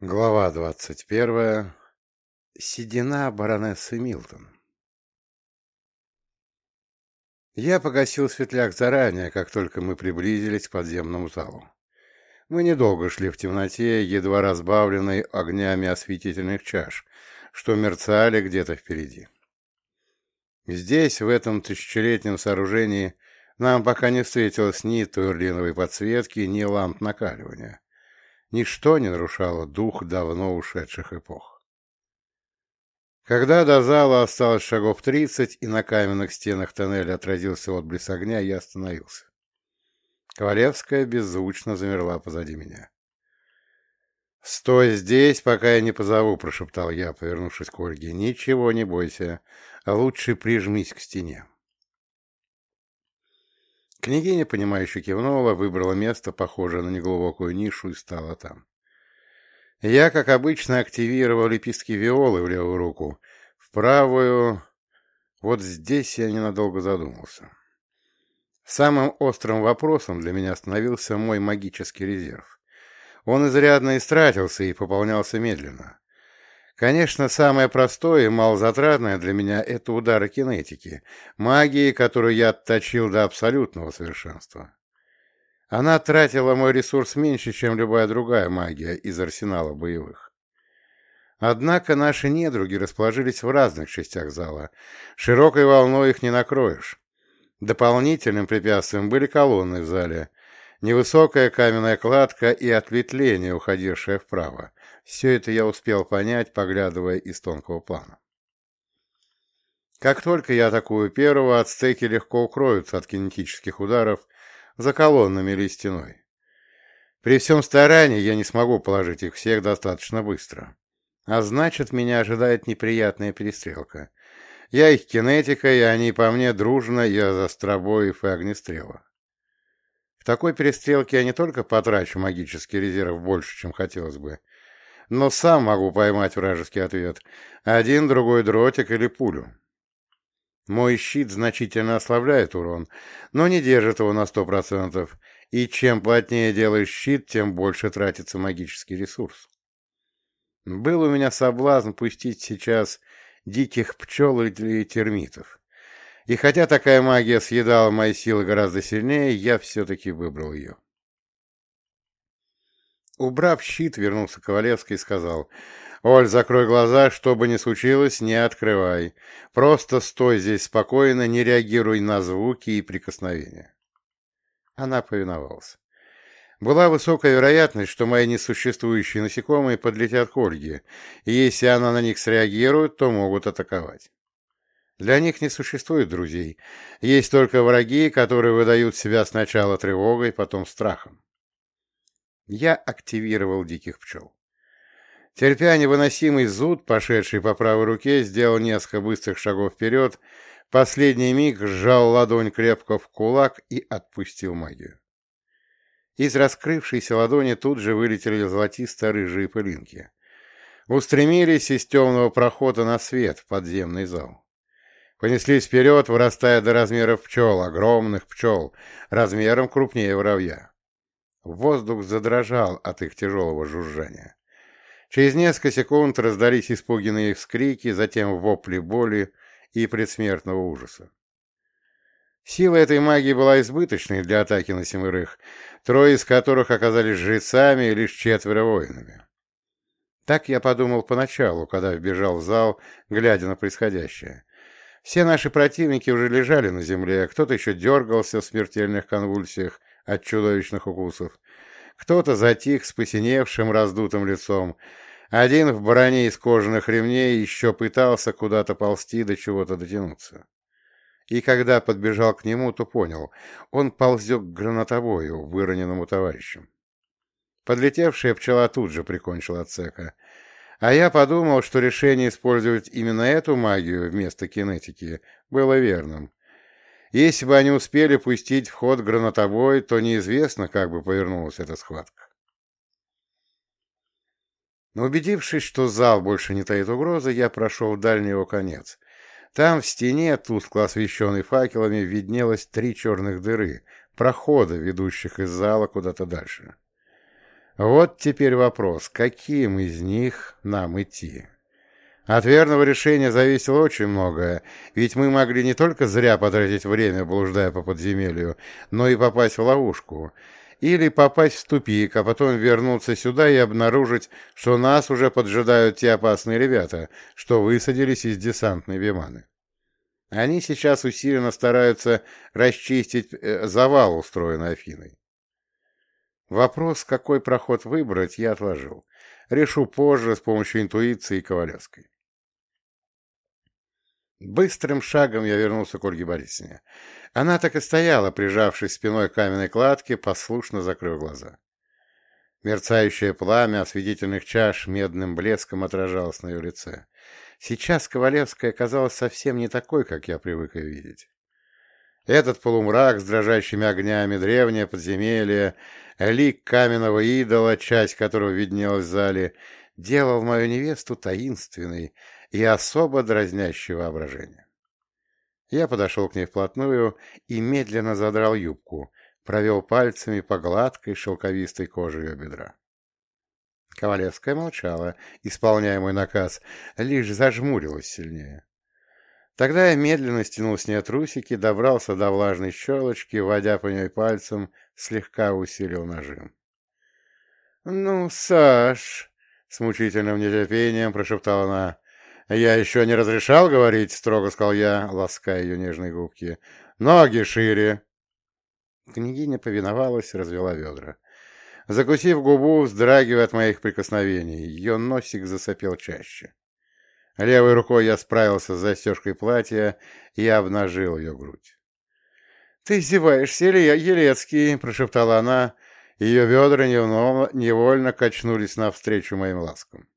Глава двадцать первая. Седина баронессы Милтон. Я погасил светляк заранее, как только мы приблизились к подземному залу. Мы недолго шли в темноте, едва разбавленной огнями осветительных чаш, что мерцали где-то впереди. Здесь, в этом тысячелетнем сооружении, нам пока не встретилось ни турлиновой подсветки, ни ламп накаливания ничто не нарушало дух давно ушедших эпох. Когда до зала осталось шагов тридцать, и на каменных стенах тоннеля отразился отблеск огня, я остановился. Ковалевская беззвучно замерла позади меня. «Стой здесь, пока я не позову», — прошептал я, повернувшись к Ольге. «Ничего не бойся, а лучше прижмись к стене». Княгиня, понимающе кивнула, выбрала место, похожее на неглубокую нишу, и стала там. Я, как обычно, активировал лепестки виолы в левую руку, в правую... Вот здесь я ненадолго задумался. Самым острым вопросом для меня становился мой магический резерв. Он изрядно истратился и пополнялся медленно. Конечно, самое простое и малозатратное для меня — это удары кинетики, магии, которую я отточил до абсолютного совершенства. Она тратила мой ресурс меньше, чем любая другая магия из арсенала боевых. Однако наши недруги расположились в разных частях зала. Широкой волной их не накроешь. Дополнительным препятствием были колонны в зале, невысокая каменная кладка и ответвление, уходившее вправо. Все это я успел понять, поглядывая из тонкого плана. Как только я атакую первого, ацтеки легко укроются от кинетических ударов за колоннами или стеной. При всем старании я не смогу положить их всех достаточно быстро. А значит, меня ожидает неприятная перестрелка. Я их кинетика, и они по мне дружно из остробоев и огнестрела. В такой перестрелке я не только потрачу магический резерв больше, чем хотелось бы, но сам могу поймать вражеский ответ. Один, другой дротик или пулю. Мой щит значительно ослабляет урон, но не держит его на сто процентов, и чем плотнее делаешь щит, тем больше тратится магический ресурс. Был у меня соблазн пустить сейчас диких пчел или термитов. И хотя такая магия съедала мои силы гораздо сильнее, я все-таки выбрал ее. Убрав щит, вернулся Ковалевский и сказал, «Оль, закрой глаза, что бы ни случилось, не открывай. Просто стой здесь спокойно, не реагируй на звуки и прикосновения». Она повиновалась. Была высокая вероятность, что мои несуществующие насекомые подлетят к Ольге, и если она на них среагирует, то могут атаковать. Для них не существует друзей. Есть только враги, которые выдают себя сначала тревогой, потом страхом. Я активировал диких пчел. Терпя невыносимый зуд, пошедший по правой руке, сделал несколько быстрых шагов вперед, последний миг сжал ладонь крепко в кулак и отпустил магию. Из раскрывшейся ладони тут же вылетели золотисто-рыжие пылинки. Устремились из темного прохода на свет в подземный зал. Понеслись вперед, вырастая до размеров пчел, огромных пчел, размером крупнее воробья. Воздух задрожал от их тяжелого жужжания. Через несколько секунд раздались испуганные вскрики, затем вопли боли и предсмертного ужаса. Сила этой магии была избыточной для атаки на семерых, трое из которых оказались жрецами и лишь четверо воинами. Так я подумал поначалу, когда вбежал в зал, глядя на происходящее. Все наши противники уже лежали на земле, кто-то еще дергался в смертельных конвульсиях, от чудовищных укусов. Кто-то затих с посиневшим раздутым лицом. Один в броне из кожаных ремней еще пытался куда-то ползти до чего-то дотянуться. И когда подбежал к нему, то понял, он ползет к гранатовою, выроненному товарищем. Подлетевшая пчела тут же прикончила цека. А я подумал, что решение использовать именно эту магию вместо кинетики было верным. Если бы они успели пустить в ход гранатобой, то неизвестно, как бы повернулась эта схватка. Но убедившись, что зал больше не таит угрозы, я прошел дальний его конец. Там в стене, тускло освещенной факелами, виднелось три черных дыры, прохода, ведущих из зала куда-то дальше. Вот теперь вопрос, каким из них нам идти? От верного решения зависело очень многое, ведь мы могли не только зря потратить время, блуждая по подземелью, но и попасть в ловушку, или попасть в тупик, а потом вернуться сюда и обнаружить, что нас уже поджидают те опасные ребята, что высадились из десантной Виманы. Они сейчас усиленно стараются расчистить э, завал, устроенный Афиной. Вопрос, какой проход выбрать, я отложил. Решу позже с помощью интуиции и Ковалевской. Быстрым шагом я вернулся к Ольге Борисовне. Она так и стояла, прижавшись спиной к каменной кладке, послушно закрыв глаза. Мерцающее пламя осветительных чаш медным блеском отражалось на ее лице. Сейчас Ковалевская казалась совсем не такой, как я привык ее видеть. Этот полумрак с дрожащими огнями, древнее подземелье, лик каменного идола, часть которого виднелась в зале, делал мою невесту таинственной и особо дразнящей воображение. Я подошел к ней вплотную и медленно задрал юбку, провел пальцами по гладкой шелковистой коже ее бедра. Ковалевская молчала, исполняя мой наказ, лишь зажмурилась сильнее. Тогда я медленно стянул с нее трусики, добрался до влажной щелочки, водя по ней пальцем, слегка усилил нажим. «Ну, Саш!» — с мучительным нетерпением прошептала она. «Я еще не разрешал говорить?» — строго сказал я, лаская ее нежные губки. «Ноги шире!» Княгиня повиновалась, развела ведра. Закусив губу, вздрагивая от моих прикосновений, ее носик засопел чаще. Левой рукой я справился с застежкой платья и обнажил ее грудь. — Ты издеваешься, Елецкий, — прошептала она. Ее бедра невольно качнулись навстречу моим ласкам.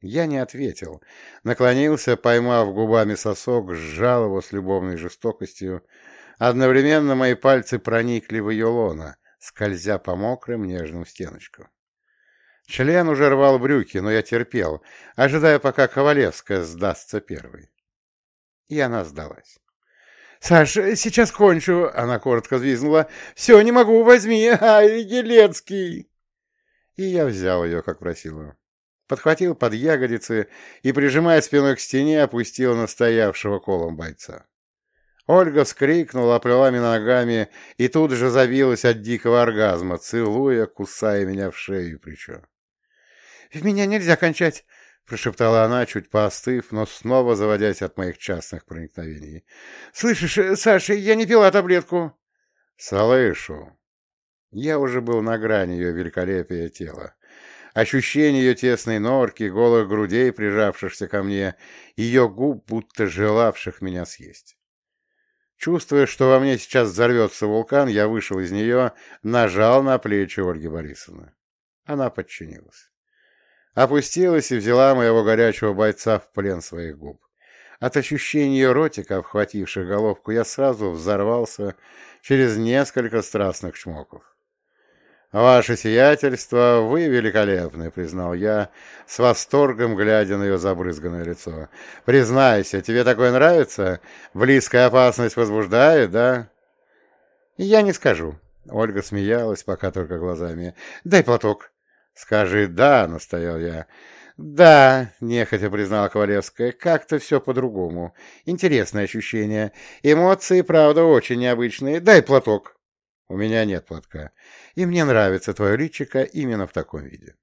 Я не ответил. Наклонился, поймав губами сосок, сжал его с любовной жестокостью. Одновременно мои пальцы проникли в ее лоно, скользя по мокрым нежным стеночкам. Член уже рвал брюки, но я терпел, ожидая, пока Ковалевская сдастся первой. И она сдалась. — Саш, сейчас кончу, — она коротко взвизгнула. — Все, не могу, возьми, ай, Елецкий! И я взял ее, как просила. Подхватил под ягодицы и, прижимая спиной к стене, опустил настоявшего колом бойца. Ольга вскрикнула, оплела меня ногами и тут же забилась от дикого оргазма, целуя, кусая меня в шею и плечо. В меня нельзя кончать, — прошептала она, чуть поостыв, но снова заводясь от моих частных проникновений. — Слышишь, э, Саша, я не пила таблетку. — Слышу. Я уже был на грани ее великолепия тела. Ощущение ее тесной норки, голых грудей, прижавшихся ко мне, ее губ, будто желавших меня съесть. Чувствуя, что во мне сейчас взорвется вулкан, я вышел из нее, нажал на плечи Ольги Борисовны. Она подчинилась опустилась и взяла моего горячего бойца в плен своих губ. От ощущения ротика, обхвативших головку, я сразу взорвался через несколько страстных чмоков. «Ваше сиятельство, вы великолепны», — признал я, с восторгом глядя на ее забрызганное лицо. «Признайся, тебе такое нравится? Близкая опасность возбуждает, да?» «Я не скажу», — Ольга смеялась, пока только глазами. «Дай платок», «Скажи «да», — настоял я. «Да», — нехотя признала Ковалевская, — «как-то все по-другому. Интересное ощущение. Эмоции, правда, очень необычные. Дай платок». «У меня нет платка. И мне нравится твое личико именно в таком виде».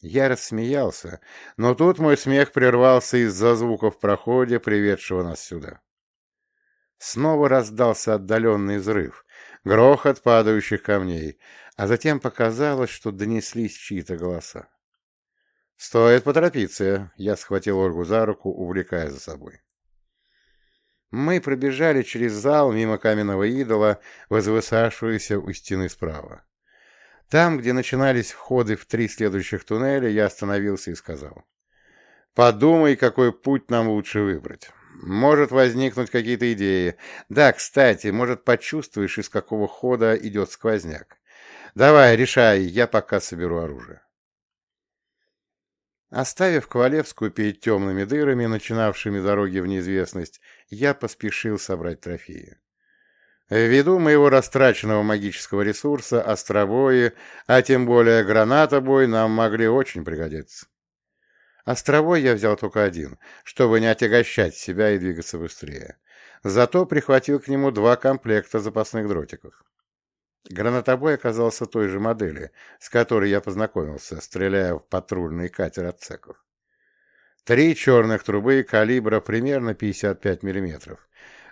Я рассмеялся, но тут мой смех прервался из-за звуков в проходе, приведшего нас сюда. Снова раздался отдаленный взрыв, грохот падающих камней, а затем показалось, что донеслись чьи-то голоса. «Стоит поторопиться!» — я схватил Ольгу за руку, увлекая за собой. Мы пробежали через зал мимо каменного идола, возвысавшегося у стены справа. Там, где начинались входы в три следующих туннеля, я остановился и сказал. «Подумай, какой путь нам лучше выбрать. Может возникнуть какие-то идеи. Да, кстати, может, почувствуешь, из какого хода идет сквозняк. Давай, решай, я пока соберу оружие. Оставив Ковалевскую перед темными дырами, начинавшими дороги в неизвестность, я поспешил собрать трофеи. Ввиду моего растраченного магического ресурса, островои, а тем более гранатобой, нам могли очень пригодиться. Островой я взял только один, чтобы не отягощать себя и двигаться быстрее. Зато прихватил к нему два комплекта запасных дротиков. Гранатобой оказался той же модели, с которой я познакомился, стреляя в патрульный катер от цеков. Три черных трубы калибра примерно 55 мм,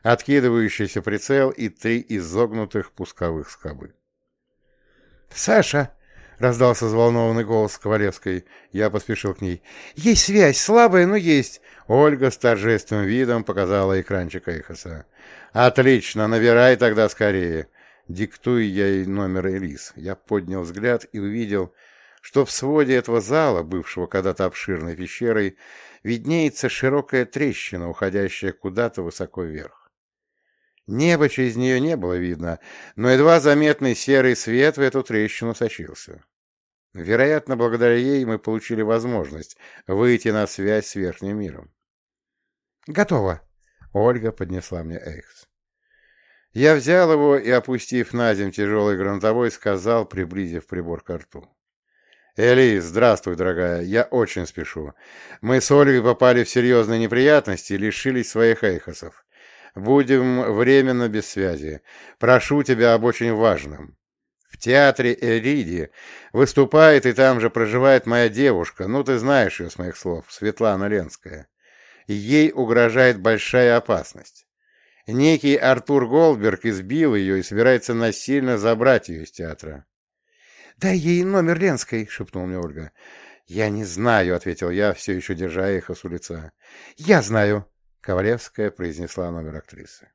откидывающийся прицел и три изогнутых пусковых скобы. «Саша!» — раздался взволнованный голос Ковалевской. Я поспешил к ней. «Есть связь, слабая, но есть!» Ольга с торжественным видом показала экранчик Эйхоса. «Отлично, набирай тогда скорее!» Диктуя ей номер Элис, я поднял взгляд и увидел, что в своде этого зала, бывшего когда-то обширной пещерой, виднеется широкая трещина, уходящая куда-то высоко вверх. Небо через нее не было видно, но едва заметный серый свет в эту трещину сочился. Вероятно, благодаря ей мы получили возможность выйти на связь с верхним миром. «Готово!» — Ольга поднесла мне Эйхс. Я взял его и, опустив на земь тяжелый гранатовой, сказал, приблизив прибор к рту. «Эли, здравствуй, дорогая, я очень спешу. Мы с Ольгой попали в серьезные неприятности и лишились своих эйхосов. Будем временно без связи. Прошу тебя об очень важном. В театре Эриди выступает и там же проживает моя девушка, ну ты знаешь ее с моих слов, Светлана Ленская. Ей угрожает большая опасность. Некий Артур Голдберг избил ее и собирается насильно забрать ее из театра. — Дай ей номер Ленской, — шепнула мне Ольга. — Я не знаю, — ответил я, все еще держа эхо с улица. — Я знаю, — Ковалевская произнесла номер актрисы.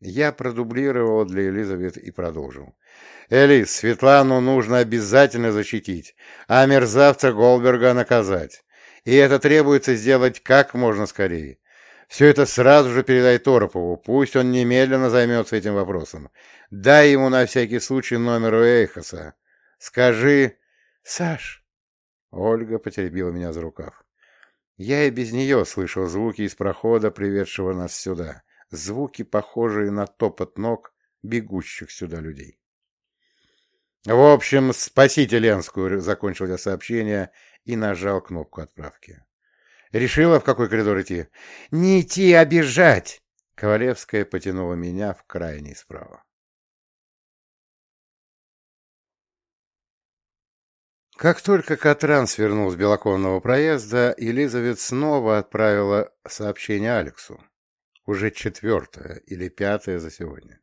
Я продублировал для Элизабет и продолжил. «Элис, Светлану нужно обязательно защитить, а мерзавца Голдберга наказать. И это требуется сделать как можно скорее. Все это сразу же передай Торопову, пусть он немедленно займется этим вопросом. Дай ему на всякий случай номер Эйхоса. Скажи... Саш... Ольга потеребила меня за рукав. Я и без нее слышал звуки из прохода, приведшего нас сюда. Звуки, похожие на топот ног бегущих сюда людей. В общем, спасите Ленскую, закончил я сообщение и нажал кнопку отправки. Решила, в какой коридор идти? Не идти, а бежать! Ковалевская потянула меня в крайний справа. Как только Катран свернул с белоконного проезда, Елизавет снова отправила сообщение Алексу. Уже четвертое или пятое за сегодня.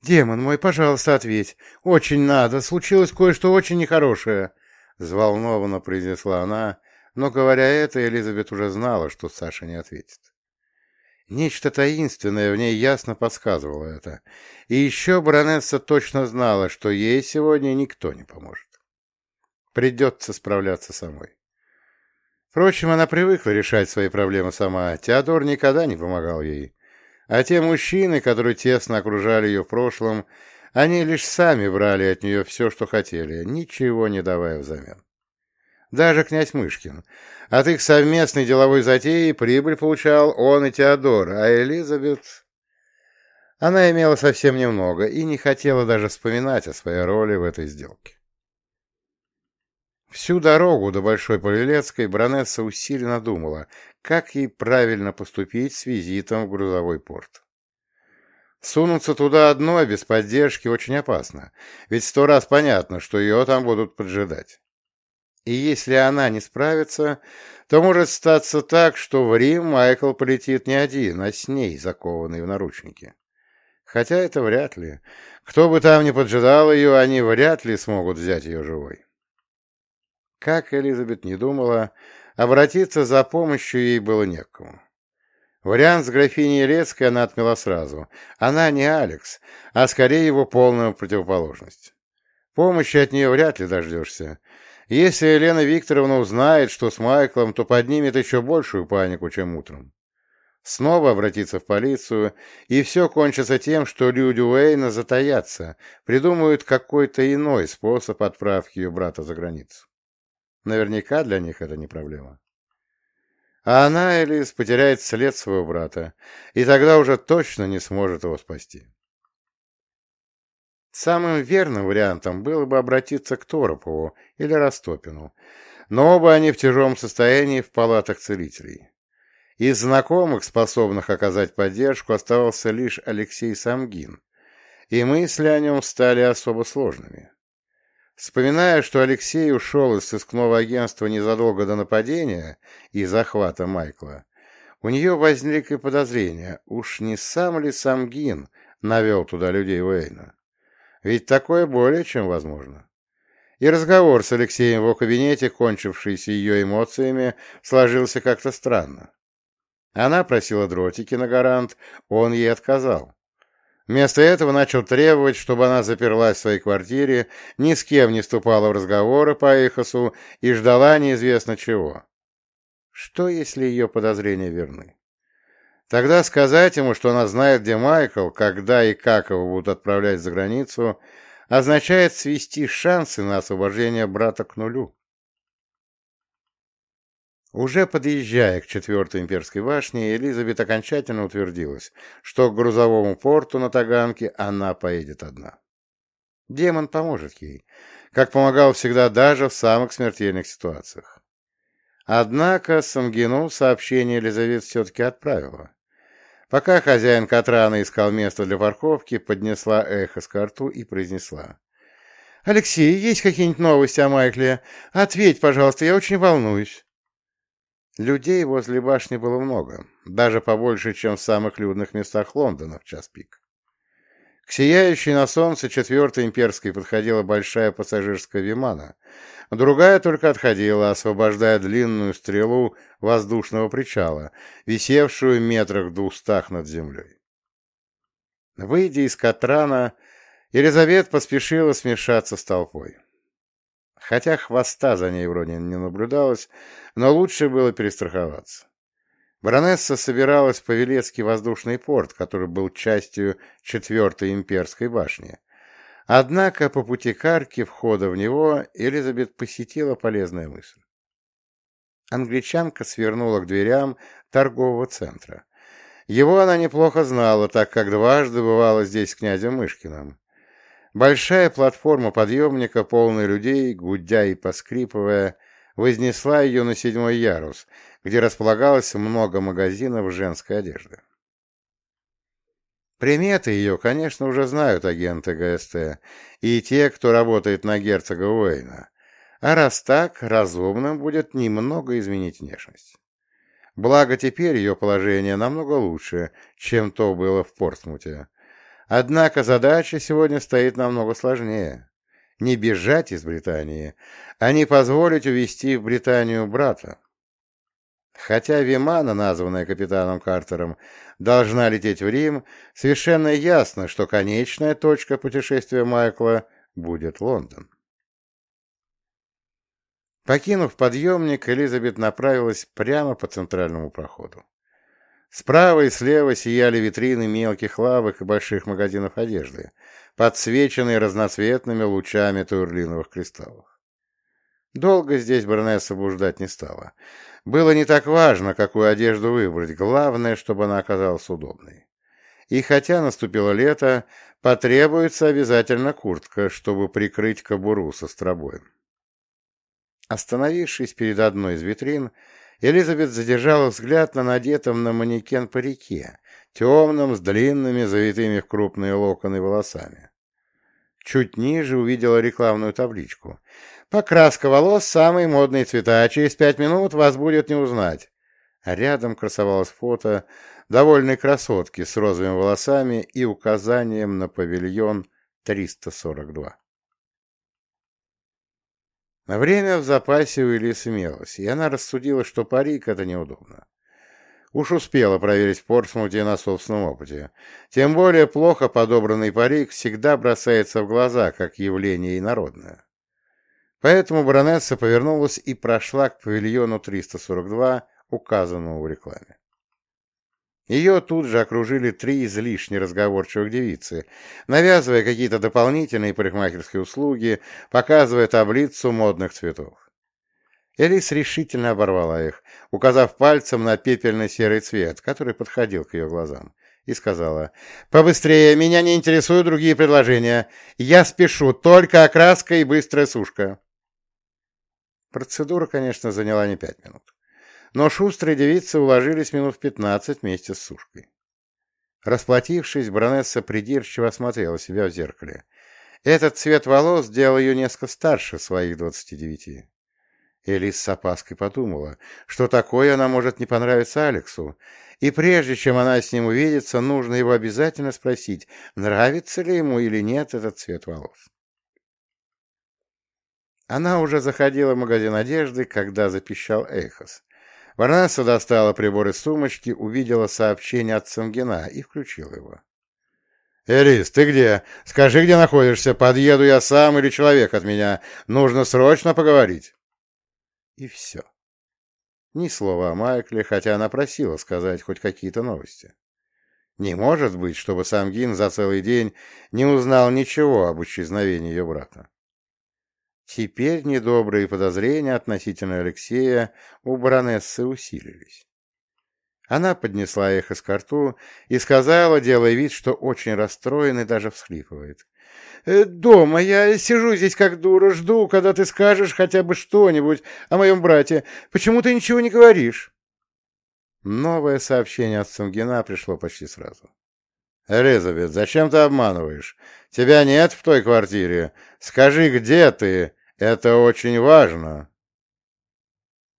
«Демон мой, пожалуйста, ответь. Очень надо. Случилось кое-что очень нехорошее», — взволнованно произнесла она, — но, говоря это, Элизабет уже знала, что Саша не ответит. Нечто таинственное в ней ясно подсказывало это. И еще баронесса точно знала, что ей сегодня никто не поможет. Придется справляться самой. Впрочем, она привыкла решать свои проблемы сама. Теодор никогда не помогал ей. А те мужчины, которые тесно окружали ее в прошлом, они лишь сами брали от нее все, что хотели, ничего не давая взамен даже князь Мышкин. От их совместной деловой затеи прибыль получал он и Теодор, а Элизабет... Она имела совсем немного и не хотела даже вспоминать о своей роли в этой сделке. Всю дорогу до Большой Полилецкой баронесса усиленно думала, как ей правильно поступить с визитом в грузовой порт. Сунуться туда одной без поддержки очень опасно, ведь сто раз понятно, что ее там будут поджидать. И если она не справится, то может статься так, что в Рим Майкл полетит не один, а с ней, закованный в наручники. Хотя это вряд ли. Кто бы там ни поджидал ее, они вряд ли смогут взять ее живой. Как Элизабет не думала, обратиться за помощью ей было некому. Вариант с графиней Елецкой она отмела сразу. Она не Алекс, а скорее его полная противоположность. Помощи от нее вряд ли дождешься. Если Елена Викторовна узнает, что с Майклом, то поднимет еще большую панику, чем утром. Снова обратиться в полицию, и все кончится тем, что люди Уэйна затаятся, придумают какой-то иной способ отправки ее брата за границу. Наверняка для них это не проблема. А она, Элис, потеряет след своего брата, и тогда уже точно не сможет его спасти. Самым верным вариантом было бы обратиться к Торопову или Растопину, но оба они в тяжелом состоянии в палатах целителей. Из знакомых, способных оказать поддержку, оставался лишь Алексей Самгин, и мысли о нем стали особо сложными. Вспоминая, что Алексей ушел из сыскного агентства незадолго до нападения и захвата Майкла, у нее возникли подозрения, уж не сам ли Самгин навел туда людей Уэйна. Ведь такое более чем возможно. И разговор с Алексеем в его кабинете, кончившийся ее эмоциями, сложился как-то странно. Она просила дротики на гарант, он ей отказал. Вместо этого начал требовать, чтобы она заперлась в своей квартире, ни с кем не вступала в разговоры по Эхосу и ждала неизвестно чего. Что, если ее подозрения верны? Тогда сказать ему, что она знает, где Майкл, когда и как его будут отправлять за границу, означает свести шансы на освобождение брата к нулю. Уже подъезжая к четвертой имперской башне, Элизабет окончательно утвердилась, что к грузовому порту на Таганке она поедет одна. Демон поможет ей, как помогал всегда даже в самых смертельных ситуациях. Однако Самгину сообщение Елизавет все-таки отправила. Пока хозяин Катрана искал место для парковки, поднесла эхо с карту и произнесла. «Алексей, есть какие-нибудь новости о Майкле? Ответь, пожалуйста, я очень волнуюсь». Людей возле башни было много, даже побольше, чем в самых людных местах Лондона в час пик. К сияющей на солнце четвертой имперской подходила большая пассажирская вимана, другая только отходила, освобождая длинную стрелу воздушного причала, висевшую метрах двухстах над землей. Выйдя из Катрана, Елизавет поспешила смешаться с толпой. Хотя хвоста за ней вроде не наблюдалось, но лучше было перестраховаться. Баронесса собиралась в Павелецкий воздушный порт, который был частью четвертой имперской башни. Однако по пути к арке входа в него Элизабет посетила полезная мысль. Англичанка свернула к дверям торгового центра. Его она неплохо знала, так как дважды бывала здесь с князем Мышкиным. Большая платформа подъемника, полная людей, гудя и поскрипывая, вознесла ее на седьмой ярус, где располагалось много магазинов женской одежды. Приметы ее, конечно, уже знают агенты ГСТ и те, кто работает на герцога Уэйна. А раз так, разумным будет немного изменить внешность. Благо теперь ее положение намного лучше, чем то было в Портсмуте. Однако задача сегодня стоит намного сложнее. Не бежать из Британии, а не позволить увезти в Британию брата. Хотя Вимана, названная капитаном Картером, должна лететь в Рим, совершенно ясно, что конечная точка путешествия Майкла будет Лондон. Покинув подъемник, Элизабет направилась прямо по центральному проходу. Справа и слева сияли витрины мелких лавок и больших магазинов одежды, подсвеченные разноцветными лучами турлиновых кристаллов. Долго здесь баронесса блуждать не стала. Было не так важно, какую одежду выбрать, главное, чтобы она оказалась удобной. И хотя наступило лето, потребуется обязательно куртка, чтобы прикрыть кобуру со стробоем. Остановившись перед одной из витрин, Элизабет задержала взгляд на надетом на манекен парике, темном, с длинными, завитыми в крупные локоны волосами. Чуть ниже увидела рекламную табличку. «Покраска волос — самые модные цвета, через пять минут вас будет не узнать». А рядом красовалось фото довольной красотки с розовыми волосами и указанием на павильон 342. Время в запасе у Элис имелось, и она рассудила, что парик — это неудобно. Уж успела проверить в Портсмуте на собственном опыте. Тем более плохо подобранный парик всегда бросается в глаза, как явление инородное. Поэтому баронесса повернулась и прошла к павильону 342, указанному в рекламе. Ее тут же окружили три излишне разговорчивых девицы, навязывая какие-то дополнительные парикмахерские услуги, показывая таблицу модных цветов. Элис решительно оборвала их, указав пальцем на пепельно-серый цвет, который подходил к ее глазам, и сказала, «Побыстрее, меня не интересуют другие предложения. Я спешу, только окраска и быстрая сушка». Процедура, конечно, заняла не пять минут. Но шустрые девицы уложились минут пятнадцать вместе с сушкой. Расплатившись, баронесса придирчиво осмотрела себя в зеркале. Этот цвет волос сделал ее несколько старше своих двадцати девяти. Элис с опаской подумала, что такое она может не понравиться Алексу, и прежде чем она с ним увидится, нужно его обязательно спросить, нравится ли ему или нет этот цвет волос. Она уже заходила в магазин одежды, когда запищал Эхос. Варнаса достала прибор из сумочки, увидела сообщение от Самгина и включила его. «Элис, ты где? Скажи, где находишься. Подъеду я сам или человек от меня. Нужно срочно поговорить». И все. Ни слова о Майкле, хотя она просила сказать хоть какие-то новости. Не может быть, чтобы Самгин за целый день не узнал ничего об исчезновении ее брата. Теперь недобрые подозрения относительно Алексея у баронессы усилились. Она поднесла их из рту и сказала, делая вид, что очень расстроен и даже всхлипывает. «Э, «Дома я сижу здесь как дура, жду, когда ты скажешь хотя бы что-нибудь о моем брате. Почему ты ничего не говоришь?» Новое сообщение от Самгина пришло почти сразу. «Элизабет, зачем ты обманываешь? Тебя нет в той квартире. Скажи, где ты? Это очень важно».